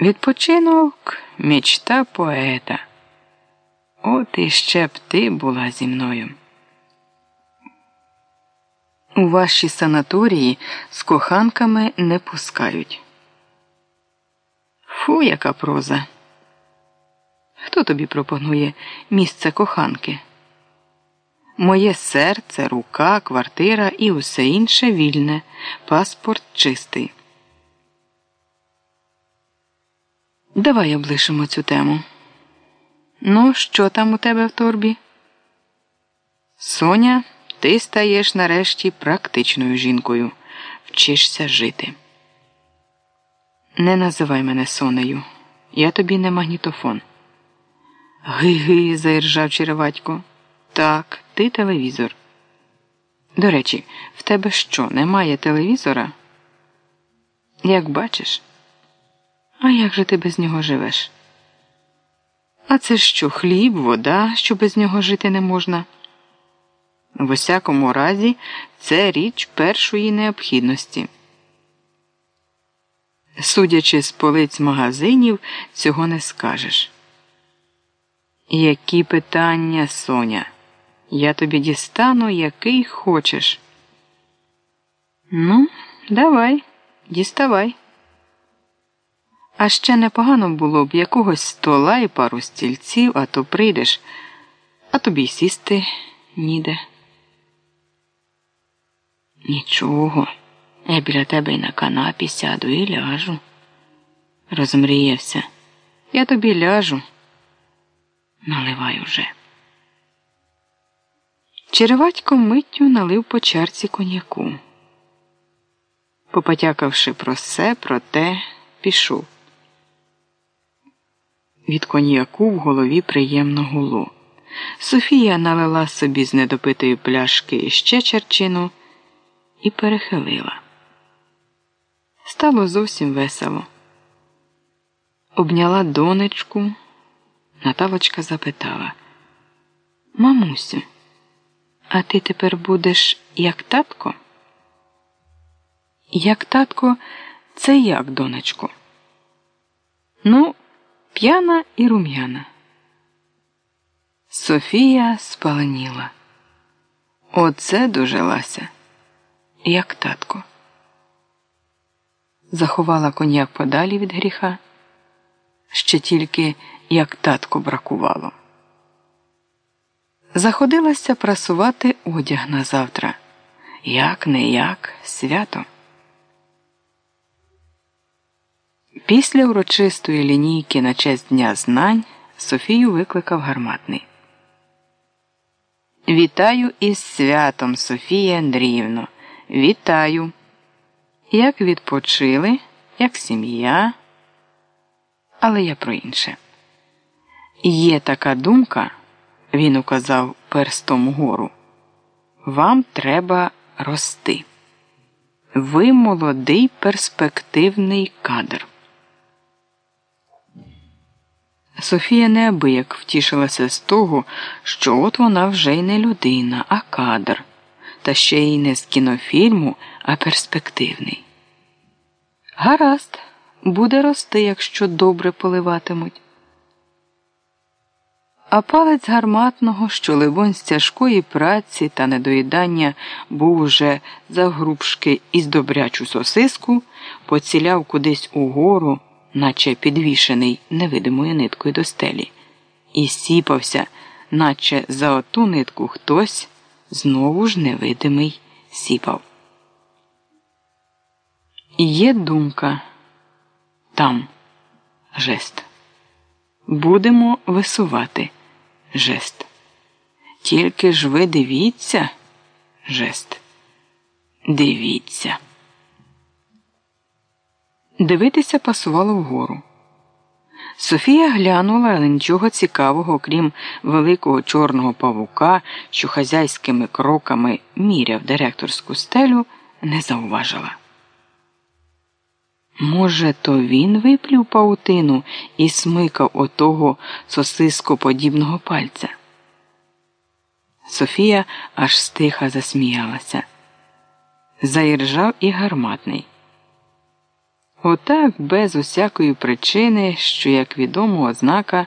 Відпочинок мечта поета. От іще б ти була зі мною. У ваші санаторії з коханками не пускають. Фу, яка проза. Хто тобі пропонує місце коханки? Моє серце, рука, квартира і усе інше вільне, паспорт чистий. Давай облишимо цю тему. Ну, що там у тебе в торбі? Соня, ти стаєш нарешті практичною жінкою. Вчишся жити. Не називай мене Сонею. Я тобі не магнітофон. Ги-ги, заіржав череватько. Так, ти телевізор. До речі, в тебе що, немає телевізора? Як бачиш? А як же ти без нього живеш? А це що, хліб, вода, що без нього жити не можна? В усякому разі, це річ першої необхідності. Судячи з полиць магазинів, цього не скажеш. Які питання, Соня? Я тобі дістану, який хочеш. Ну, давай, діставай. А ще непогано було б якогось стола і пару стільців, а то прийдеш, а тобі й сісти ніде. Нічого, я біля тебе й на канапі сяду і ляжу. Розмріявся. Я тобі ляжу. Наливай уже. Череватько миттю налив по чарці коньяку. Попотякавши про все, про те, пішов. Від коньяку в голові приємно гуло. Софія налила собі з недопитої пляшки ще черчину і перехилила. Стало зовсім весело. Обняла донечку. Наталочка запитала Мамусю, а ти тепер будеш як татко? Як татко, це як, донечко? Ну, п'яна і рум'яна. Софія спаленіла. Оце дожилася, як татко. Заховала коньяк подалі від гріха. Ще тільки як татко бракувало. Заходилася прасувати одяг на завтра. Як не як свято. Після урочистої лінійки на честь Дня знань Софію викликав гарматний. Вітаю із святом, Софія Андріївно. Вітаю. Як відпочили, як сім'я. Але я про інше. Є така думка, він указав перстом угору. Вам треба рости. Ви молодий перспективний кадр. Софія неабияк втішилася з того, що от вона вже й не людина, а кадр, та ще й не з кінофільму, а перспективний. Гаразд, буде рости, якщо добре поливатимуть. А палець гарматного, що либонь з тяжкої праці та недоїдання був уже завгрубшки із добрячу сосиску, поціляв кудись угору наче підвішений невидимою ниткою до стелі, і сіпався, наче за оту нитку хтось знову ж невидимий сіпав. Є думка там жест. Будемо висувати жест. Тільки ж ви дивіться жест. Дивіться. Дивитися пасувало вгору. Софія глянула, але нічого цікавого, крім великого чорного павука, що хазяйськими кроками міряв директорську стелю, не зауважила. Може, то він виплюв паутину і смикав отого сосископодібного пальця. Софія аж стиха засміялася. Заіржав і гарматний. Отак без усякої причини, що, як відомо, ознака.